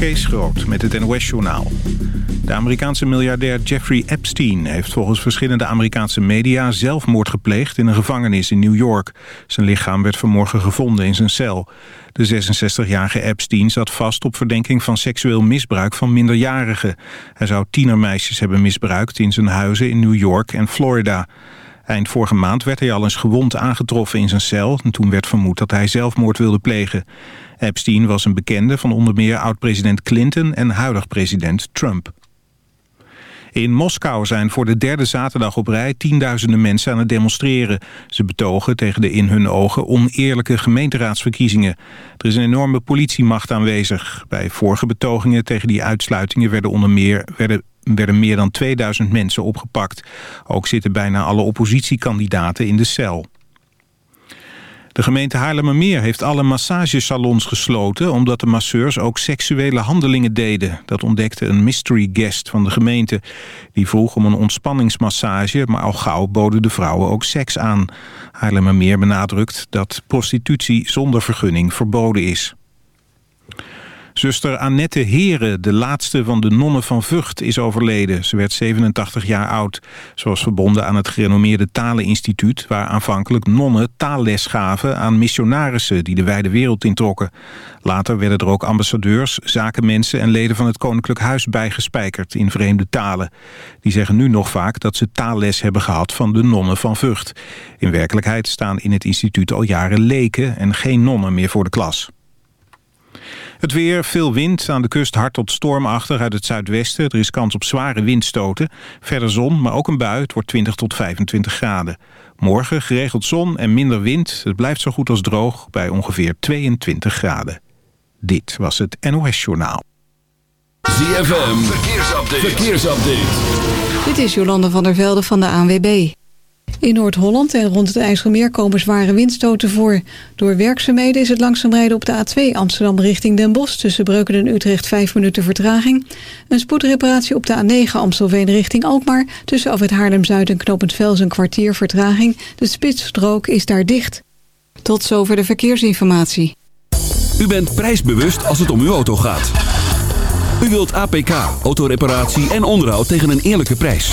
Kees Groot met het NOS-journaal. De Amerikaanse miljardair Jeffrey Epstein heeft volgens verschillende Amerikaanse media zelfmoord gepleegd in een gevangenis in New York. Zijn lichaam werd vanmorgen gevonden in zijn cel. De 66-jarige Epstein zat vast op verdenking van seksueel misbruik van minderjarigen. Hij zou tienermeisjes hebben misbruikt in zijn huizen in New York en Florida. Eind vorige maand werd hij al eens gewond aangetroffen in zijn cel... en toen werd vermoed dat hij zelfmoord wilde plegen. Epstein was een bekende van onder meer oud-president Clinton en huidig president Trump. In Moskou zijn voor de derde zaterdag op rij tienduizenden mensen aan het demonstreren. Ze betogen tegen de in hun ogen oneerlijke gemeenteraadsverkiezingen. Er is een enorme politiemacht aanwezig. Bij vorige betogingen tegen die uitsluitingen werden onder meer werden werden meer dan 2000 mensen opgepakt. Ook zitten bijna alle oppositiekandidaten in de cel. De gemeente Haarlemmermeer heeft alle massagesalons gesloten... omdat de masseurs ook seksuele handelingen deden. Dat ontdekte een mystery guest van de gemeente. Die vroeg om een ontspanningsmassage... maar al gauw boden de vrouwen ook seks aan. Haarlemmermeer benadrukt dat prostitutie zonder vergunning verboden is. Zuster Annette Heren, de laatste van de nonnen van Vught, is overleden. Ze werd 87 jaar oud. Ze was verbonden aan het gerenommeerde Taleninstituut... waar aanvankelijk nonnen taalles gaven aan missionarissen... die de wijde wereld introkken. Later werden er ook ambassadeurs, zakenmensen... en leden van het Koninklijk Huis bijgespijkerd in vreemde talen. Die zeggen nu nog vaak dat ze taalles hebben gehad van de nonnen van Vught. In werkelijkheid staan in het instituut al jaren leken... en geen nonnen meer voor de klas. Het weer, veel wind, aan de kust hard tot stormachtig uit het zuidwesten. Er is kans op zware windstoten. Verder zon, maar ook een bui. Het wordt 20 tot 25 graden. Morgen geregeld zon en minder wind. Het blijft zo goed als droog bij ongeveer 22 graden. Dit was het NOS Journaal. ZFM, verkeersupdate. verkeersupdate. Dit is Jolande van der Velde van de ANWB. In Noord-Holland en rond het IJsselmeer komen zware windstoten voor. Door werkzaamheden is het langzaam rijden op de A2 Amsterdam richting Den Bosch... tussen Breuken en Utrecht 5 minuten vertraging. Een spoedreparatie op de A9 Amstelveen richting Alkmaar... tussen af het Haarlem-Zuid en Knopend Vels een kwartier vertraging. De spitsstrook is daar dicht. Tot zover de verkeersinformatie. U bent prijsbewust als het om uw auto gaat. U wilt APK, autoreparatie en onderhoud tegen een eerlijke prijs.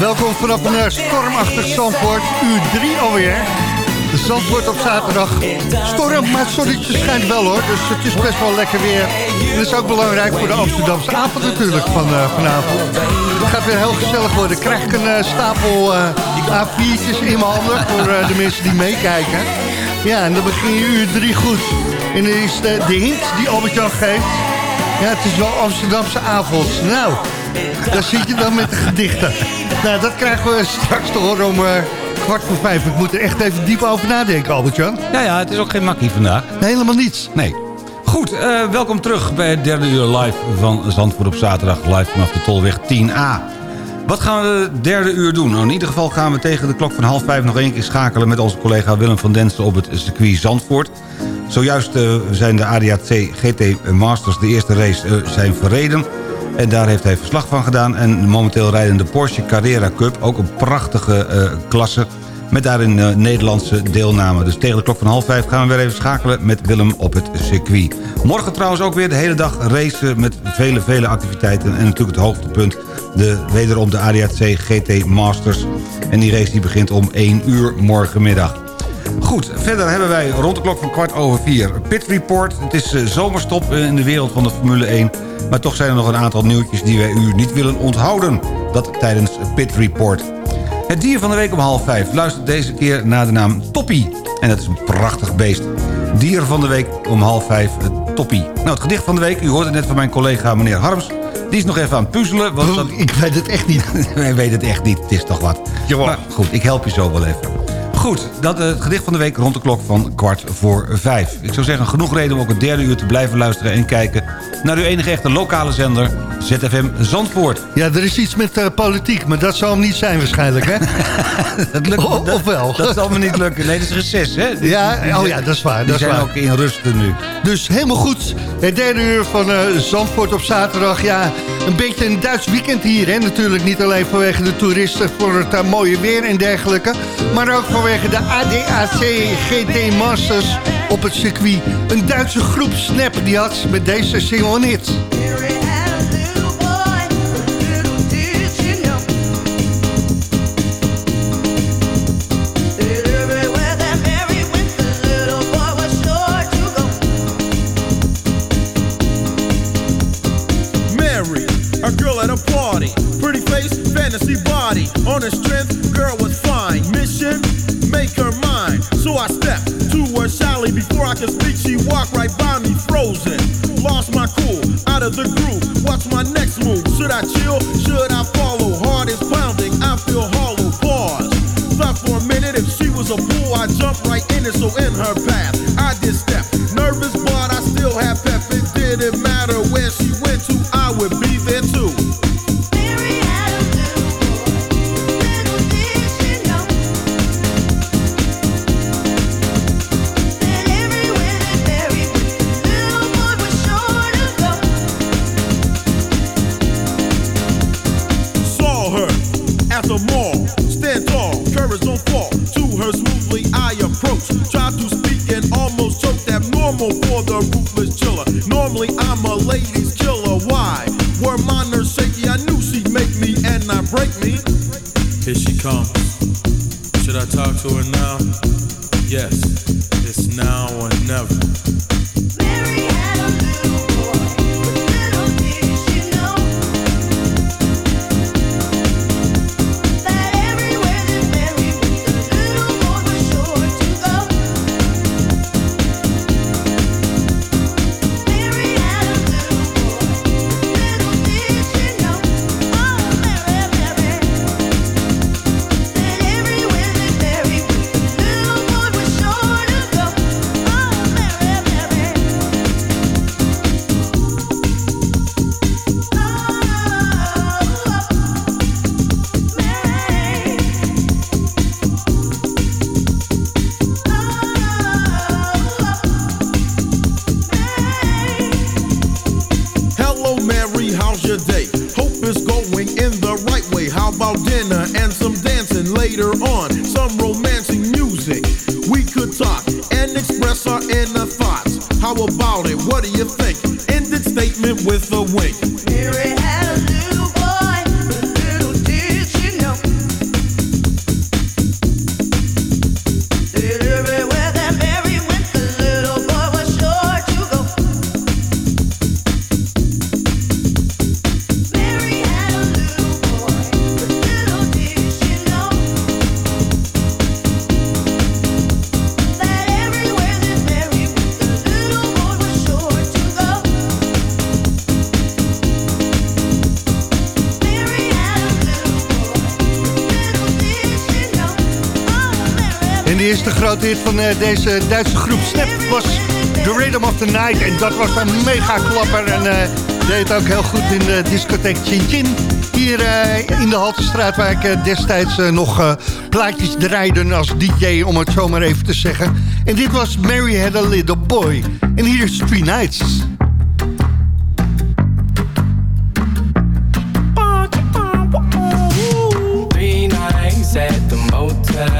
Welkom vanaf een eh, stormachtig Zandvoort, uur 3 alweer. De Zandvoort op zaterdag. Storm, maar het zonnetje schijnt wel hoor, dus het is best wel lekker weer. En dat is ook belangrijk voor de Amsterdamse avond natuurlijk van eh, vanavond. Het gaat weer heel gezellig worden. Krijg ik een eh, stapel eh, A4'tjes in mijn handen voor de mensen die meekijken. Ja, en dan begin je uur 3 goed. En dan is de, de hint die Albert-Jan geeft. Ja, het is wel Amsterdamse avond. Nou, daar zit je dan met de gedichten. Nou, dat krijgen we straks te horen om eh, kwart voor vijf. Ik moet er echt even diep over nadenken, Albert-Jan. Ja, ja, het is ook geen makkie vandaag. Nee, helemaal niets. Nee. Goed, eh, welkom terug bij het derde uur live van Zandvoort op zaterdag. Live vanaf de Tolweg 10A. Wat gaan we het derde uur doen? Nou, in ieder geval gaan we tegen de klok van half vijf nog één keer schakelen... met onze collega Willem van Densen op het circuit Zandvoort. Zojuist eh, zijn de ADAC GT Masters de eerste race zijn verreden. En daar heeft hij verslag van gedaan. En momenteel rijden de Porsche Carrera Cup, ook een prachtige eh, klasse... met daarin eh, Nederlandse deelname. Dus tegen de klok van half vijf gaan we weer even schakelen met Willem op het circuit. Morgen trouwens ook weer de hele dag racen met vele, vele activiteiten. En natuurlijk het hoogtepunt, de, wederom de ADAC GT Masters. En die race die begint om 1 uur morgenmiddag. Goed, verder hebben wij rond de klok van kwart over vier Pit Report. Het is eh, zomerstop in de wereld van de Formule 1. Maar toch zijn er nog een aantal nieuwtjes die wij u niet willen onthouden. Dat tijdens Pit Report. Het dier van de week om half vijf luistert deze keer naar de naam Toppie. En dat is een prachtig beest. Dier van de week om half vijf, eh, Toppie. Nou, het gedicht van de week, u hoort het net van mijn collega meneer Harms. Die is nog even aan het puzzelen. Want dat... Ik weet het echt niet. Wij weten het echt niet, het is toch wat. Jawel. Maar goed, ik help je zo wel even. Goed, dat eh, het gedicht van de week rond de klok van kwart voor vijf. Ik zou zeggen, genoeg reden om ook het derde uur te blijven luisteren... en kijken naar uw enige echte lokale zender, ZFM Zandvoort. Ja, er is iets met eh, politiek, maar dat zal hem niet zijn waarschijnlijk, hè? Dat lukt Of- dat- of wel? Dat zal me niet lukken. Nee, dat is reces, hè? Die- Ja, die- oh ja, dat is waar, Die dat zijn waar. ook in rusten nu. Dus helemaal goed. Het derde uur van eh, Zandvoort op zaterdag. Ja, een beetje een Duits weekend hier. Hè? Natuurlijk niet alleen vanwege de toeristen voor het mooie weer en dergelijke. Maar ook vanwege de ADAC GT Masters op het circuit. Een Duitse groep Snap die had met deze single een. Mary, a girl at a party, pretty face, fantasy body, on a string. Before I could speak, she walked right by me, frozen. Lost my cool, out of the groove. What's my next move? Should I chill? Should I follow? Heart is pounding, I feel hollow. Pause. Thought for a minute if she was a fool, I jump right in it. So in her path, I did step. My nerves shaky? I knew she'd make me and not break me. Here she comes. Should I talk to her now? Yes, it's now or never. Hit van eh, deze Duitse groep Snap was The Rhythm of the Night. En dat was een mega klapper. En eh, deed ook heel goed in de discotheek Chin Chin. Hier eh, in de Haltestraat waar ik destijds nog plaatjes draaide als DJ, om het zo maar even te zeggen. En dit was Mary Had a Little Boy. En hier is Three Nights. Three nights at the motel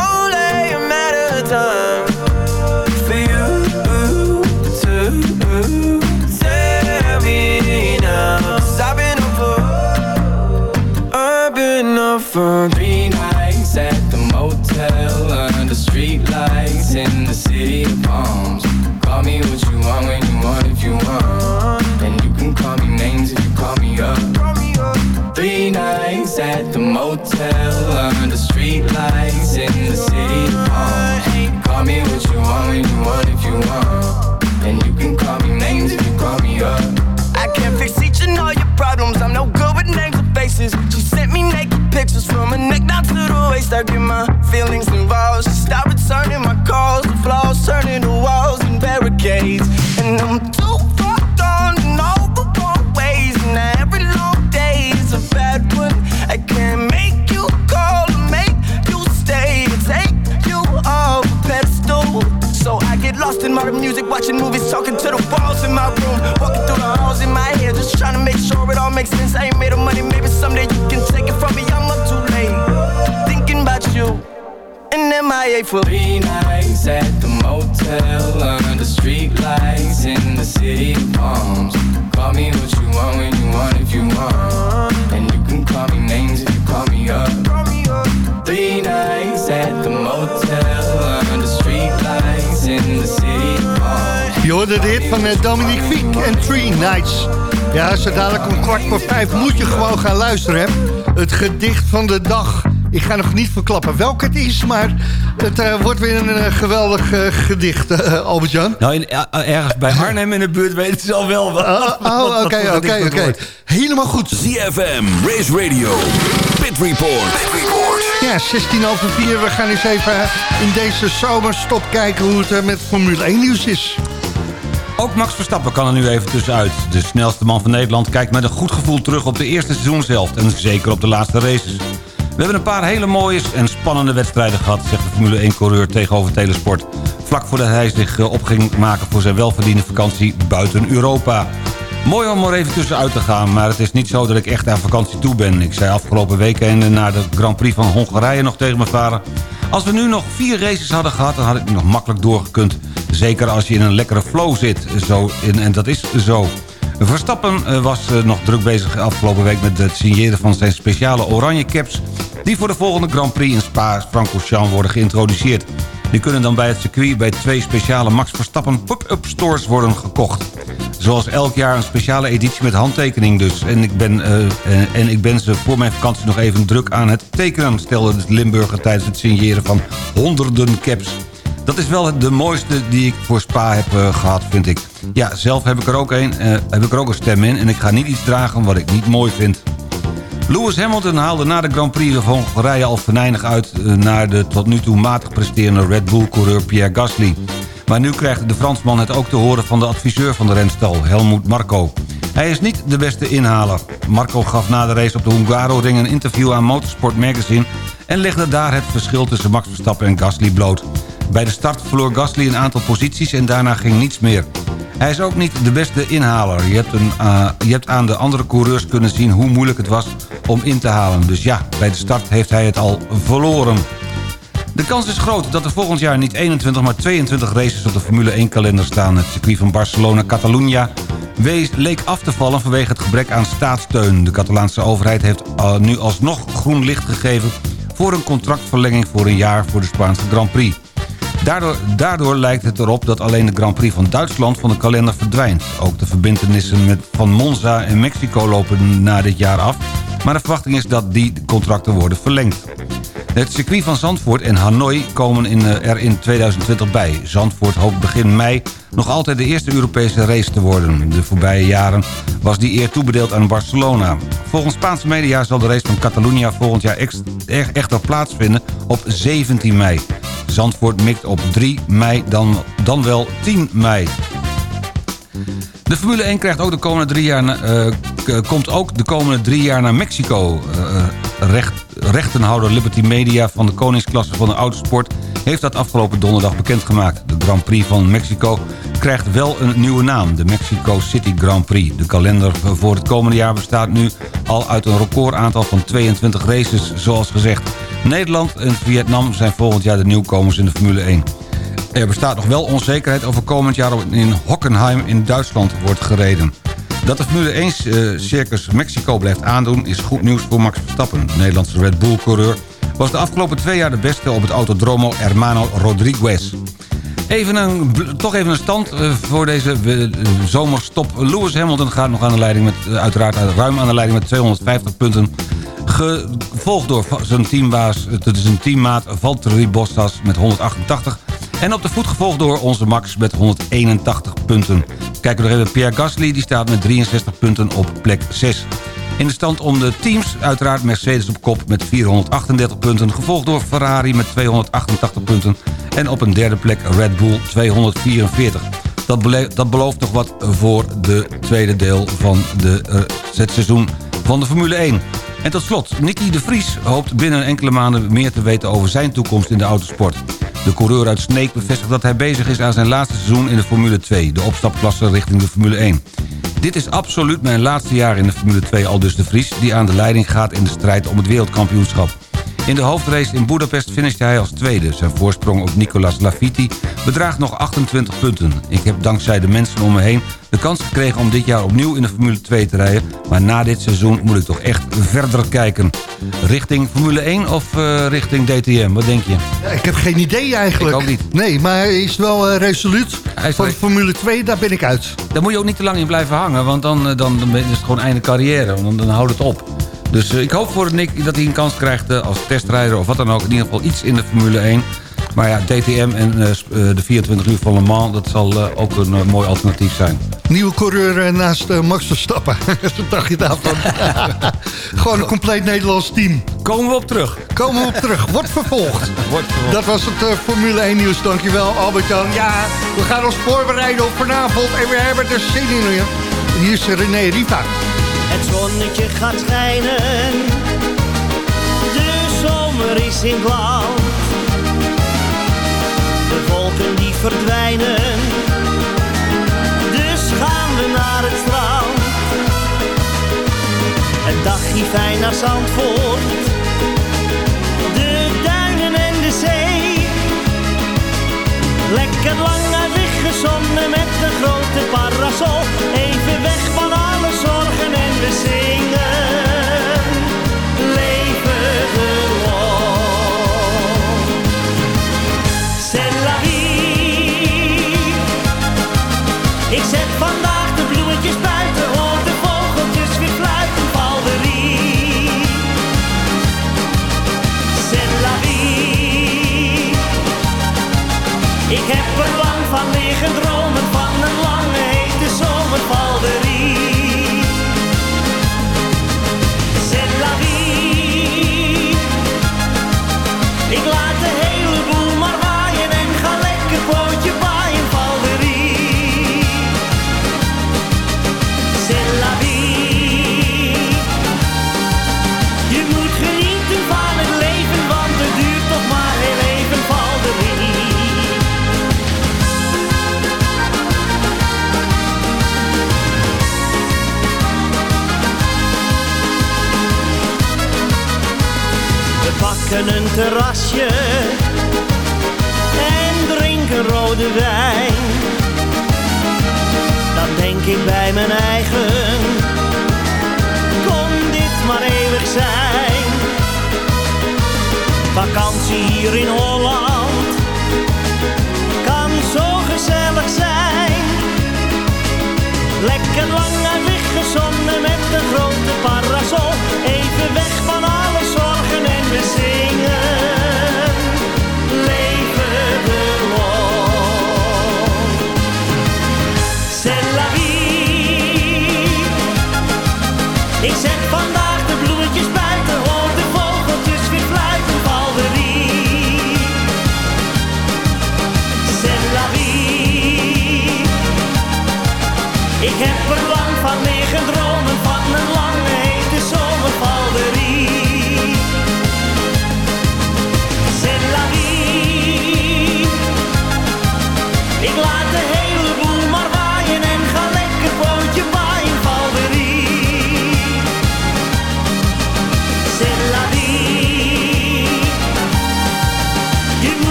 stuck in my feelings and walls. Stop returning my calls, the flaws turning to walls and barricades. And I'm too far gone the wrong ways. And every long day is a bad one. I can't make you call or make you stay. Take you off a pedestal. So I get lost in my music, watching movies, talking to the walls in my room. Walking through the halls in my head, just trying to make sure it all makes sense. I ain't made of money, maybe someday you can for three nights at the motel under street lights in the city of palms. Call me what you want when you want if you want, and you can call me names if you call me up. Three nights at the motel under street lights in the city of palms. Je hoorde dit van eh, Dominique Fiek en Three Nights. Ja, zo dadelijk om kwart voor vijf moet je gewoon gaan luisteren. Hè? Het gedicht van de dag. Ik ga nog niet verklappen welk het is, maar het eh, wordt weer een eh, geweldig eh, gedicht, eh, Albert-Jan. Nou, in, ergens bij Arnhem in de buurt weten ze al wel wat. Oh, oh, oké, oké, oké. Helemaal goed. ZFM, Race Radio, Pit Report. Ja, 16 over 4. We gaan eens even in deze zomerstop kijken hoe het met Formule 1 nieuws is. Ook Max Verstappen kan er nu even tussenuit. De snelste man van Nederland kijkt met een goed gevoel terug op de eerste seizoenshelft... en zeker op de laatste races. We hebben een paar hele mooie en spannende wedstrijden gehad... zegt de Formule 1-coureur tegenover Telesport... vlak voordat hij zich eh, op ging maken voor zijn welverdiende vakantie buiten Europa. Mooi om er even tussenuit te gaan, maar het is niet zo dat ik echt aan vakantie toe ben. Ik zei afgelopen weekend na de Grand Prix van Hongarije nog tegen mijn vader... Als we nu nog vier races hadden gehad, dan had ik nog makkelijk doorgekund. Zeker als je in een lekkere flow zit. Zo, in, en dat is zo. Verstappen eh, was eh, nog druk bezig afgelopen week met het signeren van zijn speciale oranje caps... die voor de volgende Grand Prix in Spa-Francorchamps worden geïntroduceerd. Die kunnen dan bij het circuit bij twee speciale Max Verstappen pop-up stores worden gekocht. Zoals elk jaar een speciale editie met handtekening dus. En ik ben, eh, en, en ik ben ze voor mijn vakantie nog even druk aan het tekenen... stelde de Limburger tijdens het signeren van honderden caps. Dat is wel de mooiste die ik voor Spa heb eh, gehad, vind ik. Ja, zelf heb ik, er ook een, eh, heb ik er ook een stem in... en ik ga niet iets dragen wat ik niet mooi vind. Lewis Hamilton haalde na de Grand Prix van Hongarije al venijnig uit... eh, naar de tot nu toe matig presterende Red Bull-coureur Pierre Gasly. Maar nu krijgt de Fransman het ook te horen van de adviseur van de renstal, Helmoet Marco. Hij is niet de beste inhaler. Marco gaf na de race op de Hungaroring een interview aan Motorsport Magazine... en legde daar het verschil tussen Max Verstappen en Gasly bloot. Bij de start verloor Gasly een aantal posities en daarna ging niets meer. Hij is ook niet de beste inhaler. Je hebt, een, eh, je hebt aan de andere coureurs kunnen zien hoe moeilijk het was om in te halen. Dus ja, bij de start heeft hij het al verloren. De kans is groot dat er volgend jaar niet 21, maar 22 races op de Formule 1-kalender staan. Het circuit van Barcelona-Catalunya leek af te vallen vanwege het gebrek aan staatssteun. De Catalaanse overheid heeft eh, nu alsnog groen licht gegeven... voor een contractverlenging voor een jaar voor de Spaanse Grand Prix. Daardoor, lijkt het erop dat alleen de Grand Prix van Duitsland van de kalender verdwijnt. Ook de verbindenissen met, van Monza en Mexico lopen na dit jaar af... maar de verwachting is dat die contracten worden verlengd. Het circuit van Zandvoort en Hanoi komen in, eh, er in 2020 bij. Zandvoort hoopt begin mei nog altijd de eerste Europese race te worden. De voorbije jaren was die eer toebedeeld aan Barcelona. Volgens Spaanse media zal de race van Catalunya volgend jaar e- echter plaatsvinden op 17 mei. Zandvoort mikt op 3 mei, dan, dan wel 10 mei. De Formule 1 krijgt ook de komende drie jaar, eh, komt ook de komende drie jaar naar Mexico. Eh, recht, rechtenhouder Liberty Media van de koningsklasse van de autosport... heeft dat afgelopen donderdag bekendgemaakt. De Grand Prix van Mexico krijgt wel een nieuwe naam. De Mexico City Grand Prix. De kalender voor het komende jaar bestaat nu al uit een recordaantal van 22 races, zoals gezegd. Nederland en Vietnam zijn volgend jaar de nieuwkomers in de Formule 1. Er bestaat nog wel onzekerheid over komend jaar in Hockenheim in Duitsland wordt gereden. Dat de Formule 1 eh, Mexico blijft aandoen is goed nieuws voor Max Verstappen. De Nederlandse Red Bull-coureur was de afgelopen twee jaar de beste op het Autodromo Hermano Rodriguez. Even een, toch even een stand eh, voor deze eh, zomerstop. Lewis Hamilton gaat nog aan de leiding met, uiteraard ruim aan de leiding met 250 punten. Gevolgd door zijn teambaas, een teammaat Valtteri Bottas met 188. En op de voet gevolgd door onze Max met 181 punten. Kijken we nog even Pierre Gasly, die staat met 63 punten op plek 6. In de stand om de teams uiteraard Mercedes op kop met 438 punten... gevolgd door Ferrari met 288 punten... en op een derde plek Red Bull 244. Dat, dat belooft nog wat voor de tweede deel van de, eh, het seizoen van de Formule 1. En tot slot, Nicky de Vries hoopt binnen enkele maanden meer te weten over zijn toekomst in de autosport. De coureur uit Sneek bevestigt dat hij bezig is aan zijn laatste seizoen in de Formule 2, de opstapklasse richting de Formule 1. Dit is absoluut mijn laatste jaar in de Formule 2, al dus de Vries... die aan de leiding gaat in de strijd om het wereldkampioenschap. In de hoofdrace in Budapest finishte hij als tweede. Zijn voorsprong op Nicolas Lafiti bedraagt nog 28 punten. Ik heb dankzij de mensen om me heen de kans gekregen om dit jaar opnieuw in de Formule 2 te rijden. Maar na dit seizoen moet ik toch echt verder kijken. Richting Formule 1 of eh, richting DTM? Wat denk je? Ja, ik heb geen idee eigenlijk. Ik ook niet. Nee, maar hij is wel eh, resoluut. Hij Van Formule 2, daar ben ik uit. Daar moet je ook niet te lang in blijven hangen, want dan, eh, dan, dan is het gewoon einde carrière. Want dan, dan houdt het op. Dus eh, ik hoop voor Nick dat hij een kans krijgt eh, als testrijder of wat dan ook. In ieder geval iets in de Formule 1. Maar ja, DTM en eh, de 24 uur van Le Mans, dat zal ook een mooi alternatief zijn. Nieuwe coureur naast Max Verstappen. Wat dacht je daarvan? Gewoon een compleet Nederlands team. Komen we op terug. Komen we op terug. Wordt vervolgd. Wordt vervolgd. Dat was het Formule 1 nieuws. Dankjewel Albert-Jan. Ja, we gaan ons voorbereiden op vanavond. En we hebben er zin in. Hier is René Riva. Het zonnetje gaat schijnen, de zomer is in blauw. De wolken die verdwijnen, dus gaan we naar het strand. Een dagje fijn naar Zandvoort, de duinen en de zee. Lekker lang uit weggezonnen met de grote parasol. Even weg van say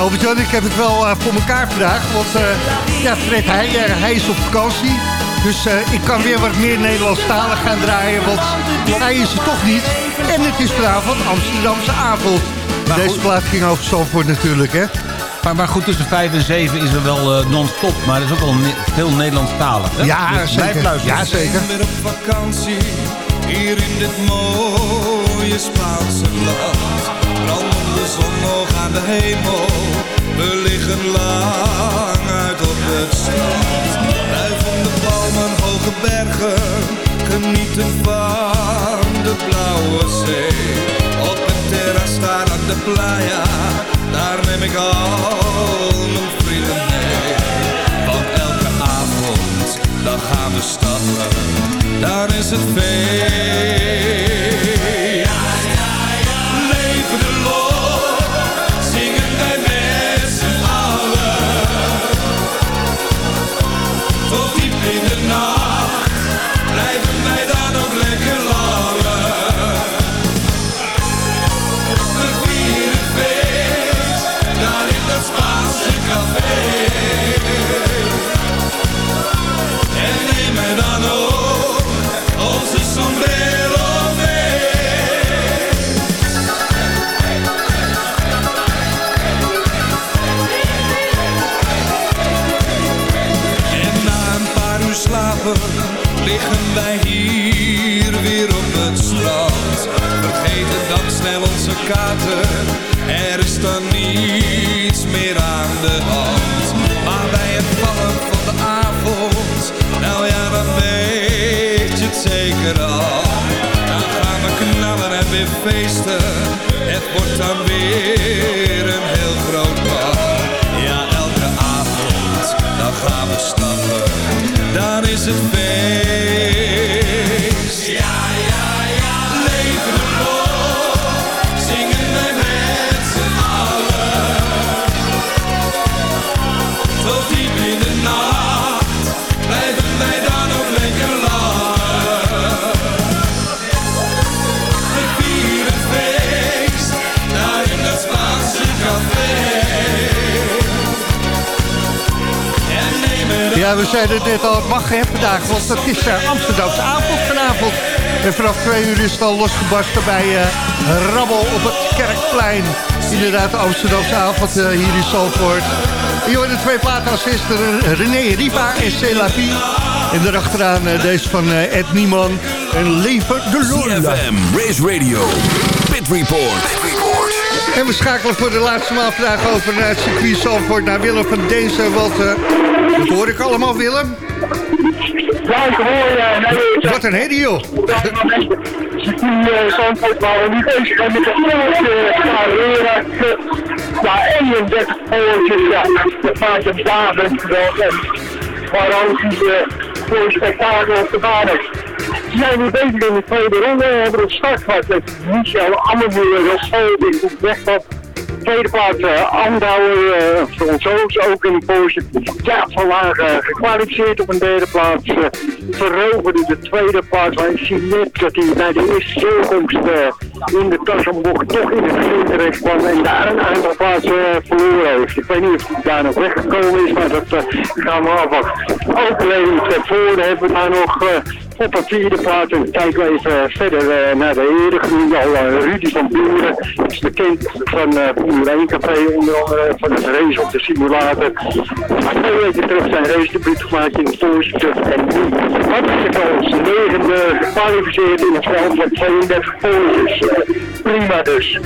Albert-Jan, ik heb het wel eh, voor elkaar vandaag. Want eh, ja, Fred Heijer, hij is op vakantie. Dus eh, ik kan weer wat meer Nederlandstalig gaan draaien. Want hij is er toch niet. En het is vanavond Amsterdamse avond. Maar Deze goed. plaat ging over Zandvoort natuurlijk, hè? Maar, maar goed, tussen 5 en 7 is er wel eh, non-stop. Maar er is ook wel ne- veel Nederlandstalig. Hè? Ja, Dus zeker. Ja, zeker. weer op vakantie, hier in dit mooie Spaanse land. Zon nog aan de hemel, We liggen lang uit op het strand. Wuivende palmen, hoge bergen, genieten van de blauwe zee. Op het terras staan aan de playa, daar neem ik al mijn vrienden mee. Want elke avond, dan gaan we stappen, daar is het feest. Het is uh, Amsterdamse avond vanavond. En vanaf twee uur is het al losgebarsten bij eh, Rabbel op het Kerkplein. Inderdaad, de Amsterdamse avond eh, hier in Zalvoort. Hier worden twee platen als eerste eh, René Riva en C'est la vie. En daarachteraan eh, deze van eh, Ed Nieman en Lever de Lula. CFM, Race Radio, Pit Report. En we schakelen voor de laatste maal vandaag over naar het circuit Zalvoort, naar Willem van Deense. Want, eh, dat hoor ik allemaal, Willem. Hoor je. Wat een herrie, joh. Circuit Zandvoort waren we nu bezig zijn met de grote Carrera Cup. Ja, 31 poortjes, ja. Dat maakt dagen geweldig. Maar ook die eh, voor spektakel op de baan is. Ze zijn nu bezig in de tweede ronde. We hebben een startvak met Michel Ammermuller, Rossel, die goed wegvalt. Tweede plaats uh, Andauer, uh, Fransoos ook in de Porsche. Ja, van Lagen gekwalificeerd op een derde plaats. Uh, de tweede plaats. Maar ik zie net dat hij bij de eerste zeelkomst uh, in de Tassenbocht toch in het begin terecht kwam. En daar een aantal plaatsen uh, verloren heeft. Ik weet niet of hij daar nog weggekomen is, maar dat uh, gaan we afwachten. Ook ten Voorde hebben we daar nog... Uh, op een vierde plaats. En kijken we even verder naar de heren genoemd. Al uh, Rudy van Buren is bekend van uh, Formule 1 Café, onder andere van het race op de simulator. Weken terug zijn race debuut gemaakt in Porsche En nu hij als negende gekwalificeerd in het veld met 32 Porsches. Prima dus.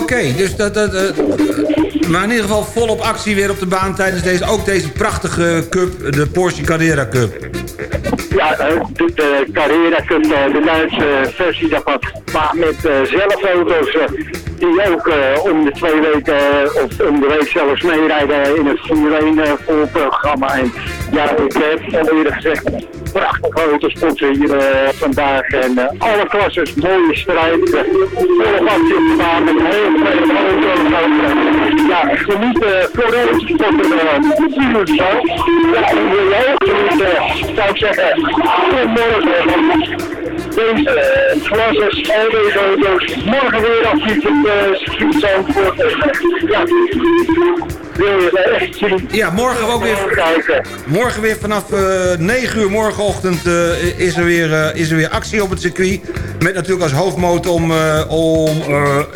Oké, dus dat, dat, uh, maar in ieder geval volop actie weer op de baan tijdens deze, ook deze prachtige cup, de Porsche Carrera Cup. Ja, de, de Carrera Cup, de Duitse versie daarvan, maar met zelfauto's die ook uh, om de twee weken of om de week zelfs meerijden in het Formule 1 voorprogramma. En ja, ik heb al eerder gezegd, prachtige autosporten hier vandaag en alle klasses, mooie strijd, volle actie op de baan met heel veel auto's. Ja, genieten voor deze sporten natuurlijk zo. Ja, en wil je ook genieten, zou ik zeggen, tot morgen. Deze klasses, al deze auto's, morgen weer actief op de circuit Zandvoort. Ja, wil je echt zien? Ja, morgen ook weer. Morgen weer vanaf uh, 9 uur morgenochtend uh, is, er weer, uh, is er weer actie op het circuit. Met natuurlijk als hoofdmoot om, om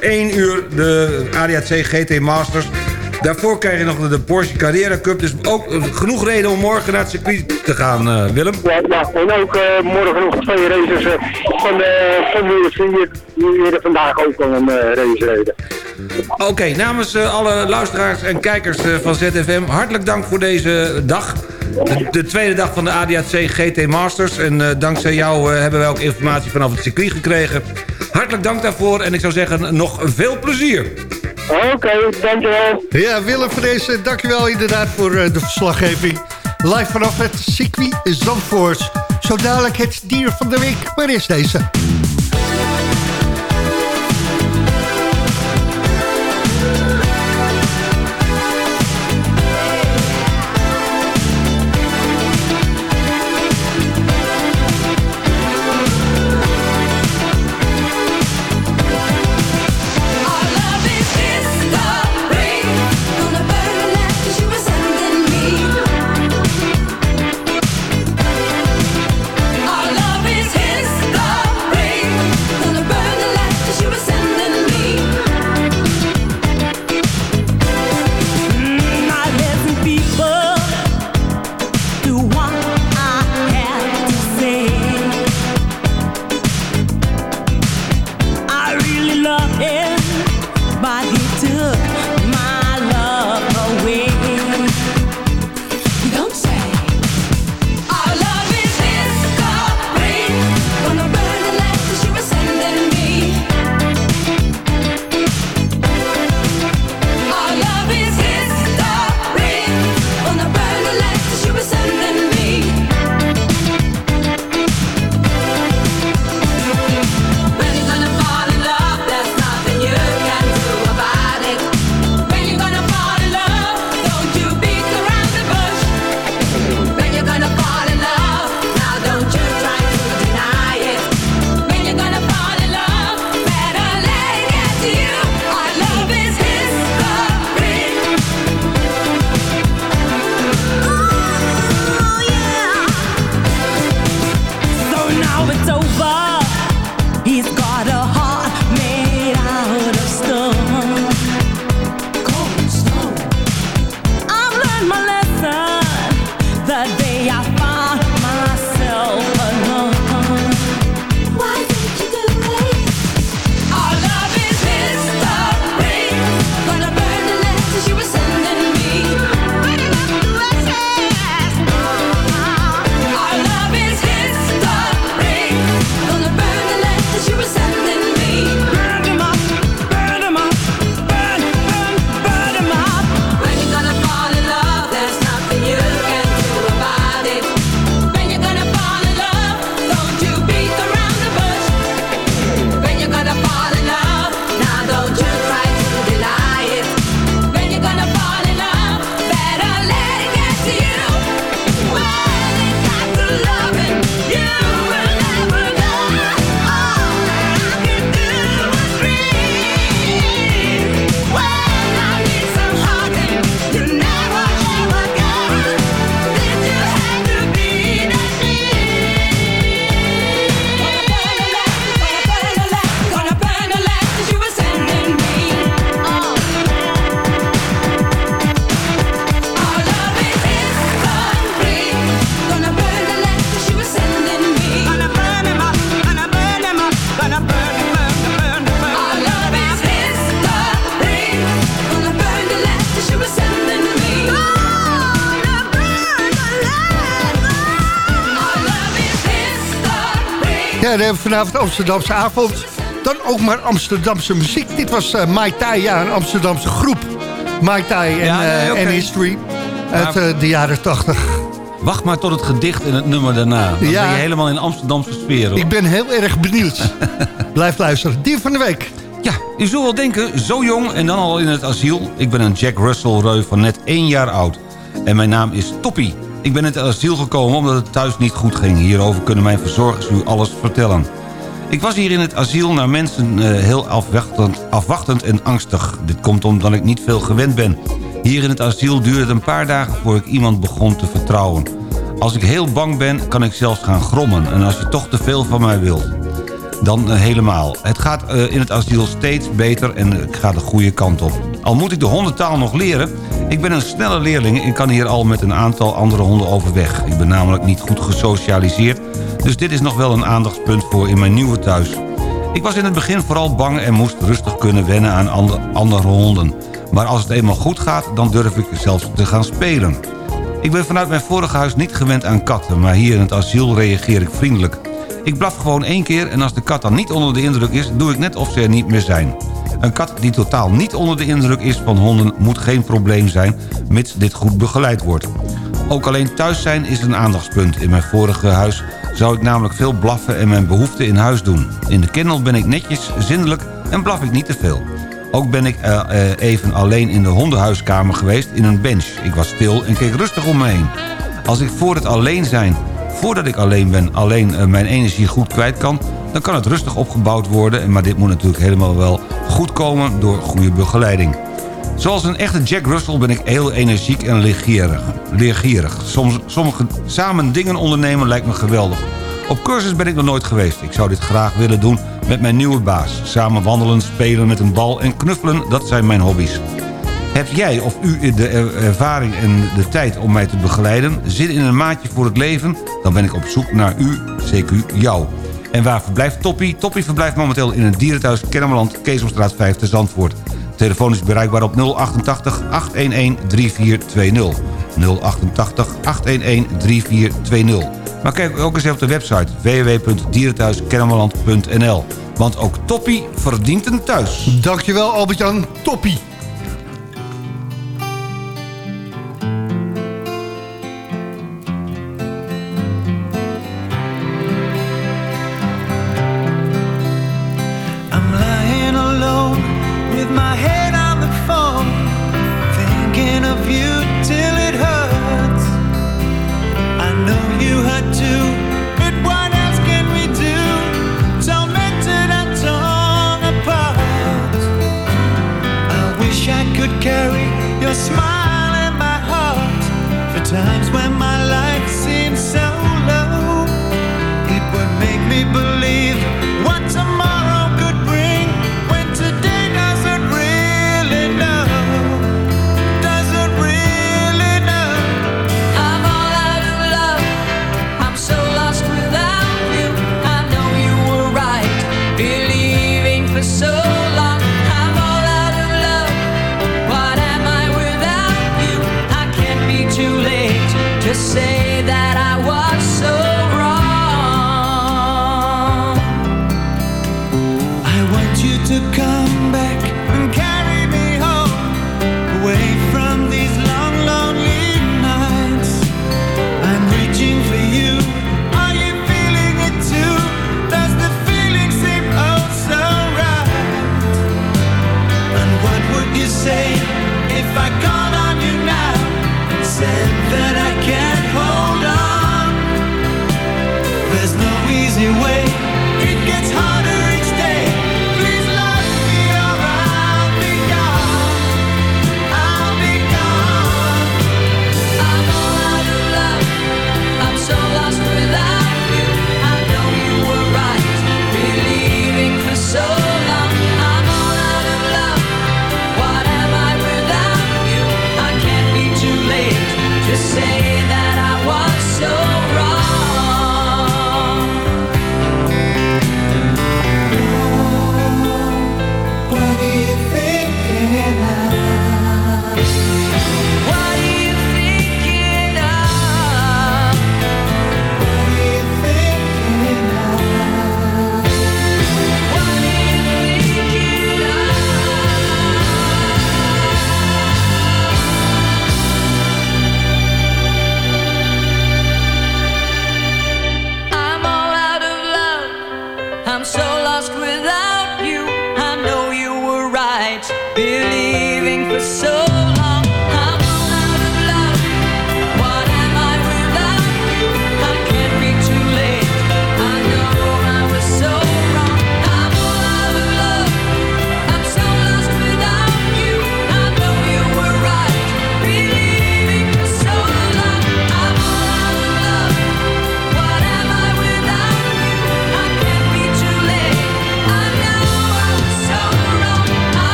1 uur de ADAC GT Masters. Daarvoor krijg je nog de Porsche Carrera Cup. Dus ook eh, genoeg reden om morgen naar het circuit te gaan, eh, Willem. Ja, ja, en ook eh, morgen nog twee races van de Formule 4 die er vandaag ook al een race reden. Oké, namens alle luisteraars en kijkers van ZFM... hartelijk dank voor deze dag. De, de tweede dag van de ADAC GT Masters. En dankzij jou hebben wij ook informatie vanaf het circuit gekregen. Hartelijk dank daarvoor en ik zou zeggen nog veel plezier. Oké, dankjewel. Ja, Willem van deze, dankjewel inderdaad voor eh, de verslaggeving. Live vanaf het circuit Zandvoort. Zo dadelijk het dier van de week. Waar is deze? Vanavond Amsterdamse avond. Dan ook maar Amsterdamse muziek. Dit was uh, Mai Tai, ja, een Amsterdamse groep. Mai Tai en, Ja, nee, eh, en History uit Maar- eh, de jaren 80. Wacht maar tot het gedicht en het nummer daarna. Dan Ja. ben je helemaal in Amsterdamse sfeer. Hoor. Ik ben heel erg benieuwd. Blijf luisteren. Dier van de week. Ja, u zult wel denken, zo jong en dan al in het asiel. Ik ben een Jack Russell-reu van net één jaar oud. En mijn naam is Toppie. Ik ben in het asiel gekomen omdat het thuis niet goed ging. Hierover kunnen mijn verzorgers u alles vertellen. Ik was hier in het asiel naar mensen eh, heel afwachtend, afwachtend en angstig. Dit komt omdat ik niet veel gewend ben. Hier in het asiel duurde het een paar dagen voor ik iemand begon te vertrouwen. Als ik heel bang ben, kan ik zelfs gaan grommen. En als je toch te veel van mij wilt, dan eh, helemaal. Het gaat eh, in het asiel steeds beter en ik ga de goede kant op. Al moet ik de hondentaal nog leren... ik ben een snelle leerling en kan hier al met een aantal andere honden overweg. Ik ben namelijk niet goed gesocialiseerd... dus dit is nog wel een aandachtspunt voor in mijn nieuwe thuis. Ik was in het begin vooral bang en moest rustig kunnen wennen aan ander, andere honden. Maar als het eenmaal goed gaat, dan durf ik zelfs te gaan spelen. Ik ben vanuit mijn vorige huis niet gewend aan katten... maar hier in het asiel reageer ik vriendelijk. Ik blaf gewoon één keer en als de kat dan niet onder de indruk is... doe ik net of ze er niet meer zijn. Een kat die totaal niet onder de indruk is van honden... moet geen probleem zijn, mits dit goed begeleid wordt. Ook alleen thuis zijn is een aandachtspunt. In mijn vorige huis zou ik namelijk veel blaffen en mijn behoeften in huis doen. In de kennel ben ik netjes, zindelijk en blaf ik niet te veel. Ook ben ik uh, uh, even alleen in de hondenhuiskamer geweest in een bench. Ik was stil en keek rustig om me heen. Als ik voor het alleen zijn, voordat ik alleen ben, alleen uh, mijn energie goed kwijt kan... dan kan het rustig opgebouwd worden. Maar dit moet natuurlijk helemaal wel goed komen door goede begeleiding. Zoals een echte Jack Russell ben ik heel energiek en leergierig. leergierig. Soms, sommige samen dingen ondernemen lijkt me geweldig. Op cursus ben ik nog nooit geweest. Ik zou dit graag willen doen met mijn nieuwe baas. Samen wandelen, spelen met een bal en knuffelen, dat zijn mijn hobby's. Heb jij of u de ervaring en de tijd om mij te begeleiden? Zit in een maatje voor het leven? Dan ben ik op zoek naar u, CQ jou. En waar verblijft Toppie? Toppie verblijft momenteel in het dierenthuis Kennemerland, Keesomstraat 5 te Zandvoort. Telefoon is bereikbaar op 088 811 3420. 088 811 3420. Maar kijk ook eens even op de website www.dierenthuiskennemerland.nl. Want ook Toppie verdient een thuis. Dankjewel Albert-Jan, Toppie.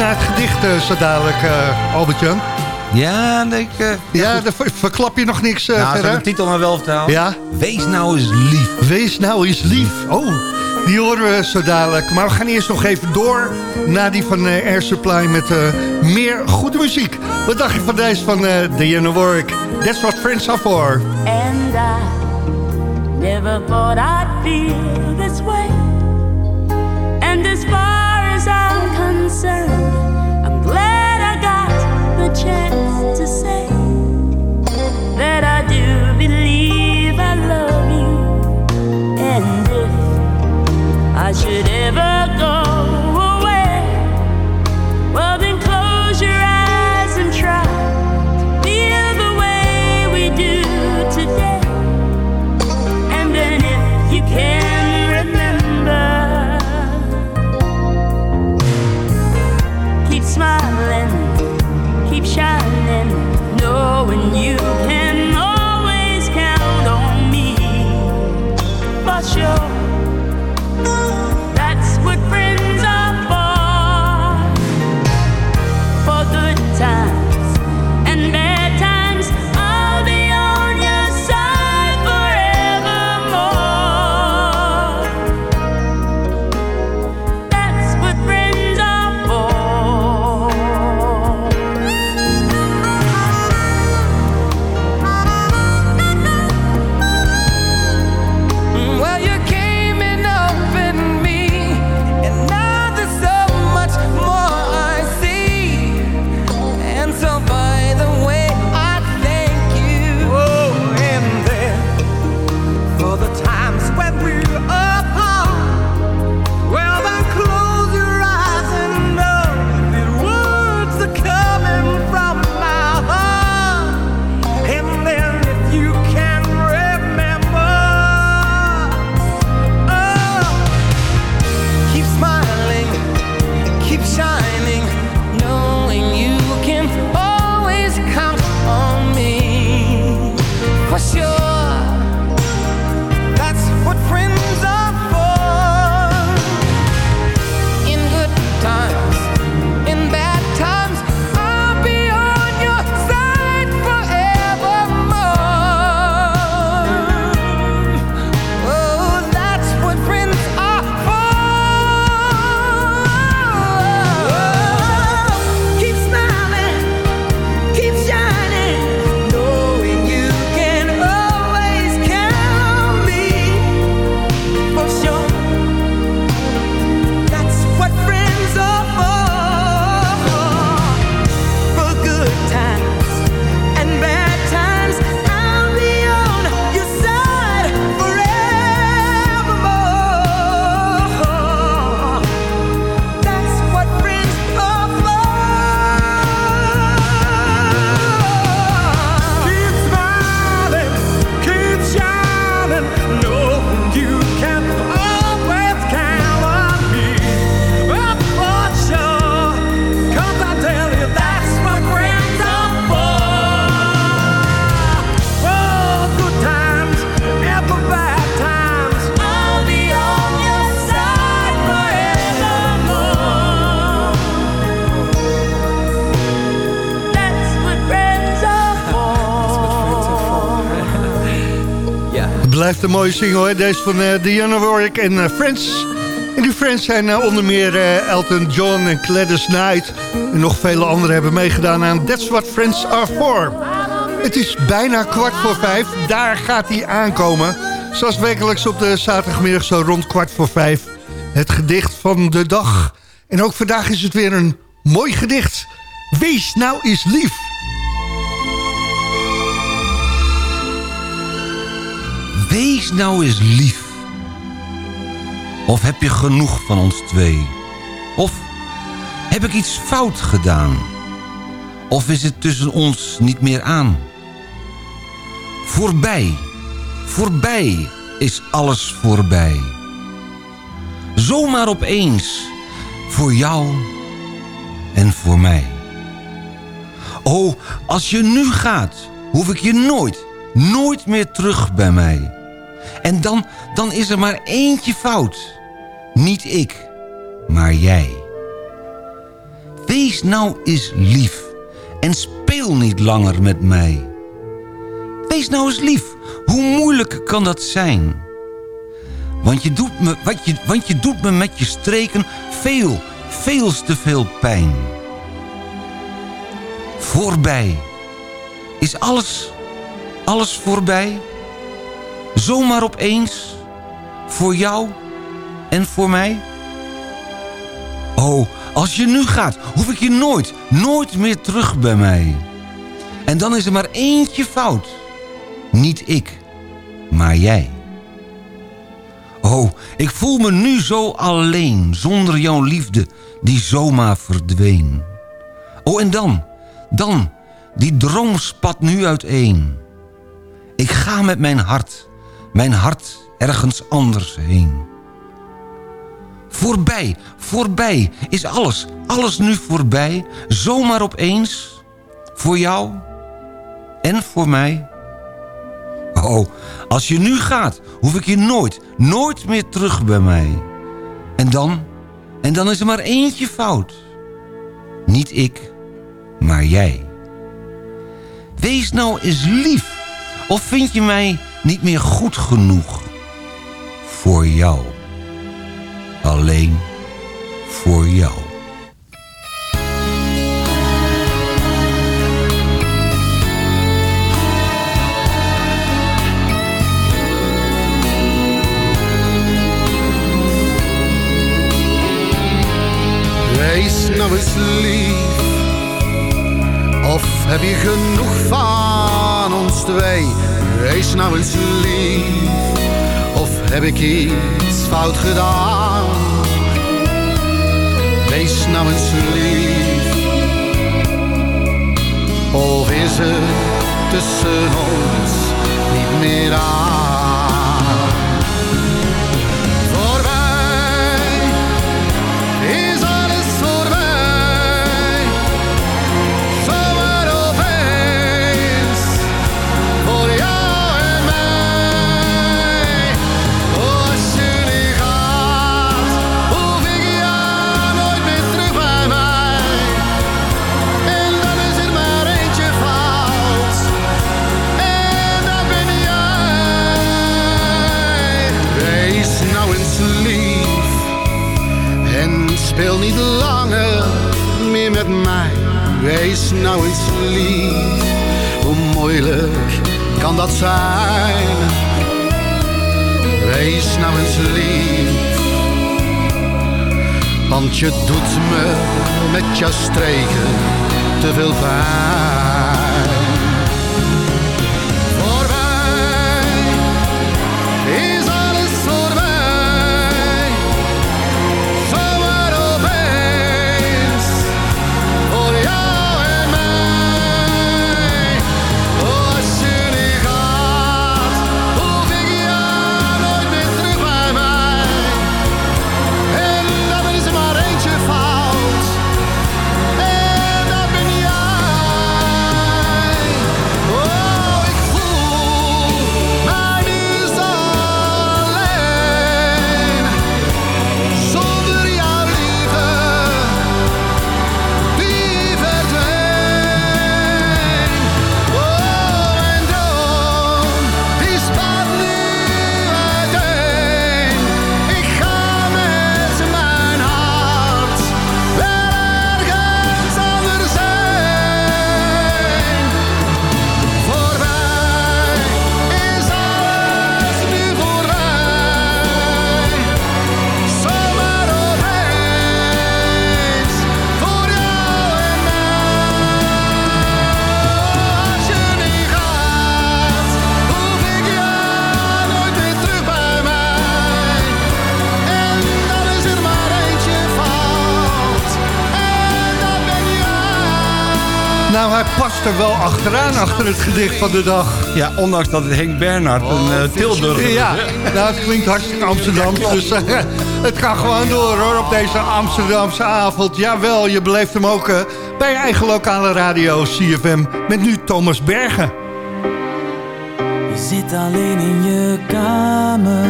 Naar het gedicht eh, zo dadelijk, eh, Albert-Jan. Ja, denk ik... eh, Ja, daar ver- verklap je nog niks uh, nou, verder? de titel maar wel vertellen? Ja? Wees nou eens lief. Wees nou eens lief. Oh, die horen we zo dadelijk. Maar we gaan eerst nog even door naar die van Air Supply met eh, meer goede muziek. Wat dacht je van deze van eh Diana Warwick? That's what friends are for. And I never thought I'd feel this way. Concerned, I'm glad I got the chance Blijft een mooie single, hè? Deze van eh Diana Warwick en eh, Friends. En die Friends zijn eh, onder meer Elton John en Gladys Knight. En nog vele anderen hebben meegedaan aan That's What Friends Are For. Het is bijna kwart voor vijf. Daar gaat hij aankomen. Zoals wekelijks op de zaterdagmiddag zo rond kwart voor vijf. Het gedicht van de dag. En ook vandaag is het weer een mooi gedicht. Wees nou eens lief. Wees nou eens lief. Of heb je genoeg van ons twee? Of heb ik iets fout gedaan? Of is het tussen ons niet meer aan? Voorbij, voorbij is alles voorbij. Zomaar opeens, voor jou en voor mij. Oh, als je nu gaat, hoef ik je nooit, nooit meer terug bij mij. En dan, dan is er maar eentje fout. Niet ik, maar jij. Wees nou eens lief en speel niet langer met mij. Wees nou eens lief, hoe moeilijk kan dat zijn? Want je doet me, wat je, want je doet me met je streken veel, veel te veel pijn. Voorbij. Is alles, alles voorbij? Zomaar opeens? Voor jou en voor mij? Oh, als je nu gaat, hoef ik je nooit, nooit meer terug bij mij. En dan is er maar eentje fout. Niet ik, maar jij. Oh, ik voel me nu zo alleen, zonder jouw liefde die zomaar verdween. Oh, en dan, dan, die droom spat nu uiteen. Ik ga met mijn hart, mijn hart ergens anders heen. Voorbij, voorbij, is alles, alles nu voorbij? Zomaar opeens? Voor jou? En voor mij? Oh, als je nu gaat, hoef ik je nooit, nooit meer terug bij mij. En dan, en dan is er maar eentje fout. Niet ik, maar jij. Wees nou eens lief, of vind je mij niet meer goed genoeg? Voor jou. Alleen voor jou. Wees nou eens lief. Of heb je genoeg van ons twee? Wees nou eens lief. Of heb ik iets fout gedaan? Wees nou eens lief. Of is het tussen ons niet meer aan? Niet langer meer met mij. Wees nou eens lief. Hoe moeilijk kan dat zijn? Wees nou eens lief. Want je doet me met jouw streken te veel pijn. Achteraan achter het gedicht van de dag. Ja, ondanks dat het Henk Bernhard een uh, Tilburger is. Ja, nou, het klinkt hartstikke Amsterdam. Dus eh, het gaat gewoon door hoor, op deze Amsterdamse avond. Jawel, je beleeft hem ook eh, bij je eigen lokale radio CFM. Met nu Thomas Bergen. Je zit alleen in je kamer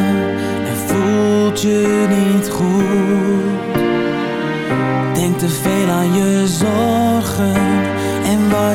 en voelt je niet goed. Denk te veel aan je zorgen en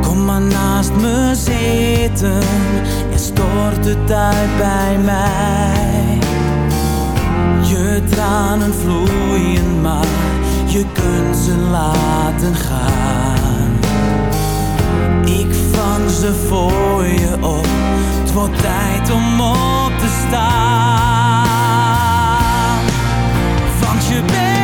Kom maar naast me zitten en stort het uit bij mij. Je tranen vloeien, maar je kunt ze laten gaan. Ik vang ze voor je op, het wordt tijd om op te staan. Want je bent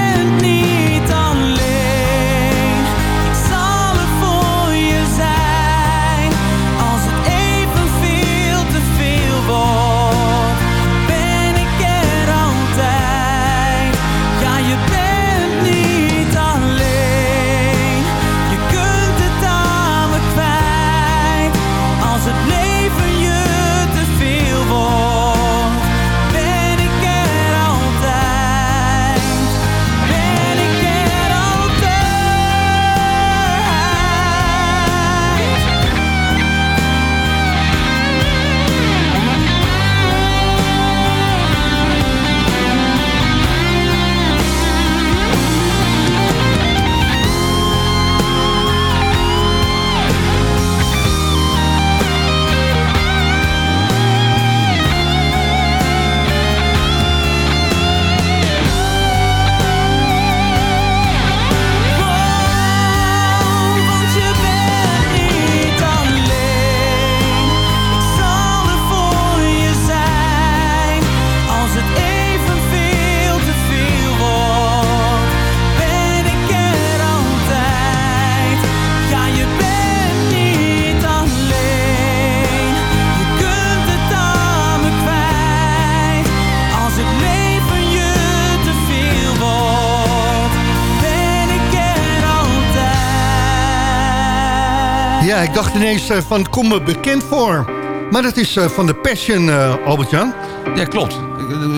ik dacht ineens eh, van, kom me bekend voor. Maar dat is eh, van de Passion, eh, Albert-Jan. Ja, klopt.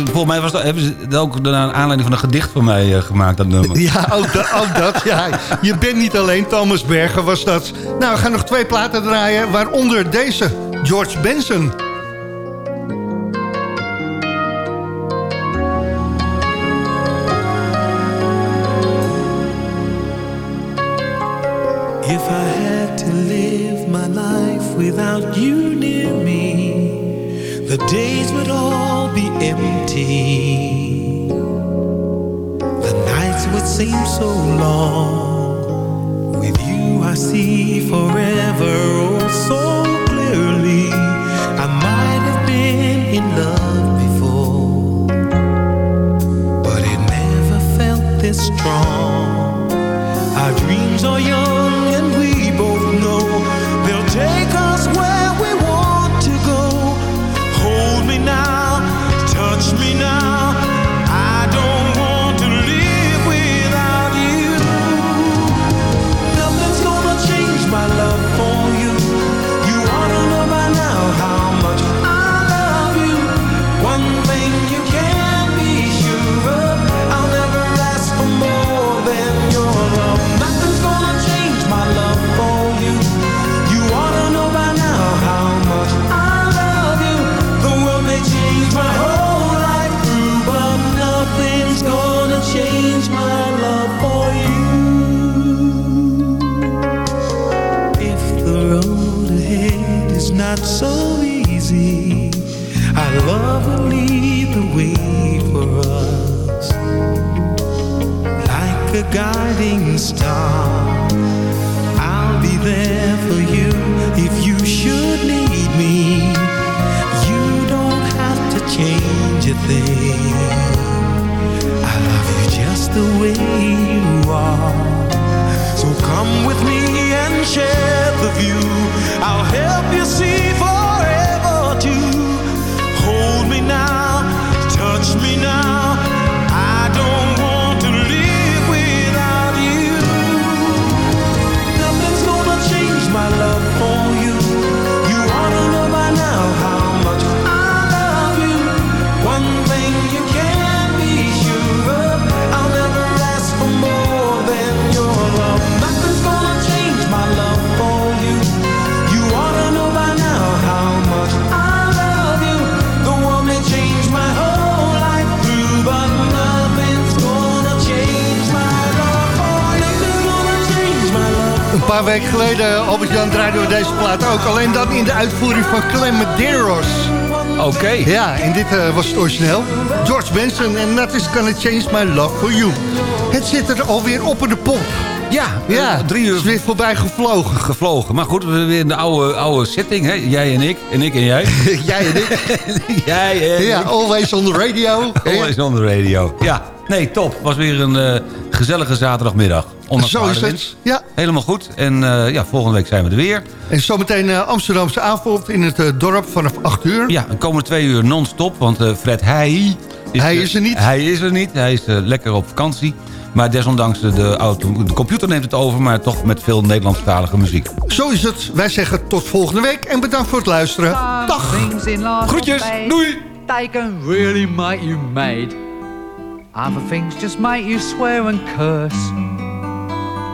Volgens mij was dat, hebben ze dat ook naar aanleiding van een gedicht van mij gemaakt, dat nummer. Ja, ook, da- ook dat. Ja, je bent niet alleen, Thomas Berger was dat. Nou, we gaan nog twee platen draaien, waaronder deze, George Benson. Without you near me, the days would all be empty. The nights would seem so long. With you, I see forever oh so clearly. I might have been in love before, but it never felt this strong. Our dreams are young weken geleden, Albert-Jan, draaiden we deze plaat ook. Alleen dan in de uitvoering van Clem Medeiros. Oké. Ja, en dit eh, was het origineel. George Benson en Nothing's Gonna Change My Love For You. Het zit er alweer op in de pomp. Ja, Ja, eh, drie uur is weer voorbij gevlogen. gevlogen. Maar goed, we zijn weer in de oude, oude setting. Hè? Jij en ik. En ik en jij. Jij en ik. jij en Ja, ik. always on the radio. Always on the radio. Ja, nee, top. Was weer een eh, gezellige zaterdagmiddag. Ondanks Zo is het. Ja. Helemaal goed. En eh, ja, volgende week zijn we er weer. En zometeen eh, Amsterdamse avond in het eh, dorp vanaf 8 uur. Ja, de komende twee uur non-stop. Want eh, Fred Heij... Hij eh, is er niet. Hij is er niet. Hij is lekker op vakantie. Maar desondanks de, de, auto, de computer neemt het over. Maar toch met veel Nederlandstalige muziek. Zo is het. Wij zeggen tot volgende week en bedankt voor het luisteren. Dag. Groetjes. Doei. They can really make you mad. Other things just make you swear and curse.